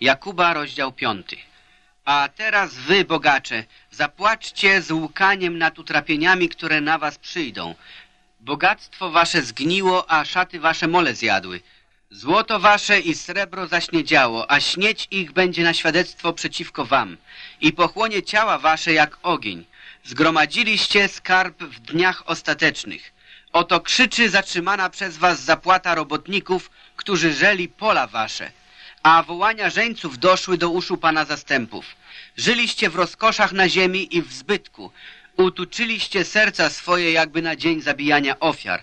Jakuba, rozdział 5. A teraz wy, bogacze, zapłaczcie z łkaniem nad utrapieniami, które na was przyjdą. Bogactwo wasze zgniło, a szaty wasze mole zjadły. Złoto wasze i srebro zaśniedziało, a śnieć ich będzie na świadectwo przeciwko wam i pochłonie ciała wasze jak ogień. Zgromadziliście skarb w dniach ostatecznych. Oto krzyczy zatrzymana przez was zapłata robotników, którzy żeli pola wasze. A wołania żeńców doszły do uszu Pana zastępów. Żyliście w rozkoszach na ziemi i w zbytku. Utuczyliście serca swoje jakby na dzień zabijania ofiar.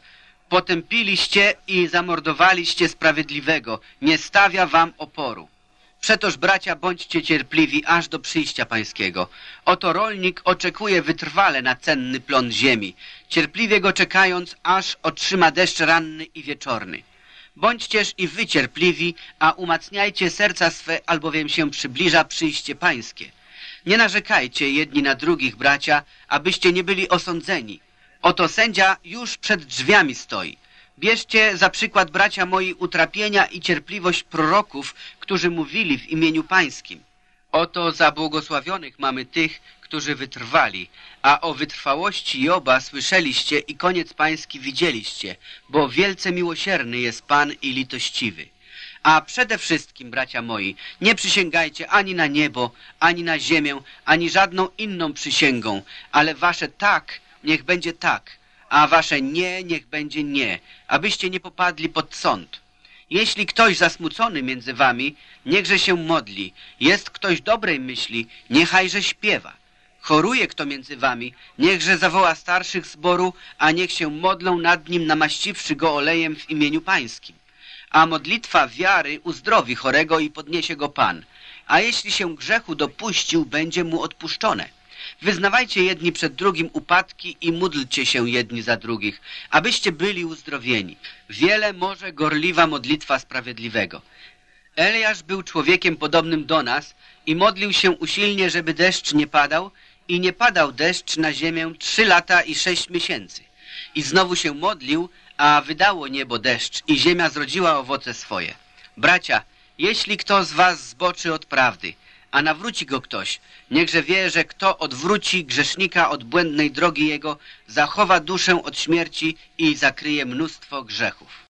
Potępiliście i zamordowaliście sprawiedliwego. Nie stawia wam oporu. Przetoż, bracia, bądźcie cierpliwi aż do przyjścia pańskiego. Oto rolnik oczekuje wytrwale na cenny plon ziemi, cierpliwie go czekając, aż otrzyma deszcz ranny i wieczorny. Bądźcież i wy cierpliwi, a umacniajcie serca swe, albowiem się przybliża przyjście pańskie. Nie narzekajcie jedni na drugich, bracia, abyście nie byli osądzeni. Oto sędzia już przed drzwiami stoi. Bierzcie za przykład, bracia moi, utrapienia i cierpliwość proroków, którzy mówili w imieniu pańskim. Oto za błogosławionych mamy tych, którzy wytrwali, a o wytrwałości Joba słyszeliście i koniec pański widzieliście, bo wielce miłosierny jest Pan i litościwy. A przede wszystkim, bracia moi, nie przysięgajcie ani na niebo, ani na ziemię, ani żadną inną przysięgą, ale wasze tak niech będzie tak, a wasze nie niech będzie nie, abyście nie popadli pod sąd. Jeśli ktoś zasmucony między wami, niechże się modli. Jest ktoś dobrej myśli, niechajże śpiewa. Choruje kto między wami, niechże zawoła starszych zboru, a niech się modlą nad nim, namaściwszy go olejem w imieniu pańskim. A modlitwa wiary uzdrowi chorego i podniesie go Pan. A jeśli się grzechu dopuścił, będzie mu odpuszczone. Wyznawajcie jedni przed drugim upadki i módlcie się jedni za drugich, abyście byli uzdrowieni. Wiele może gorliwa modlitwa sprawiedliwego. Eliasz był człowiekiem podobnym do nas i modlił się usilnie, żeby deszcz nie padał i nie padał deszcz na ziemię trzy lata i sześć miesięcy. I znowu się modlił, a wydało niebo deszcz i ziemia zrodziła owoce swoje. Bracia, jeśli kto z was zboczy od prawdy, a nawróci go ktoś, niechże wie, że kto odwróci grzesznika od błędnej drogi jego, zachowa duszę od śmierci i zakryje mnóstwo grzechów.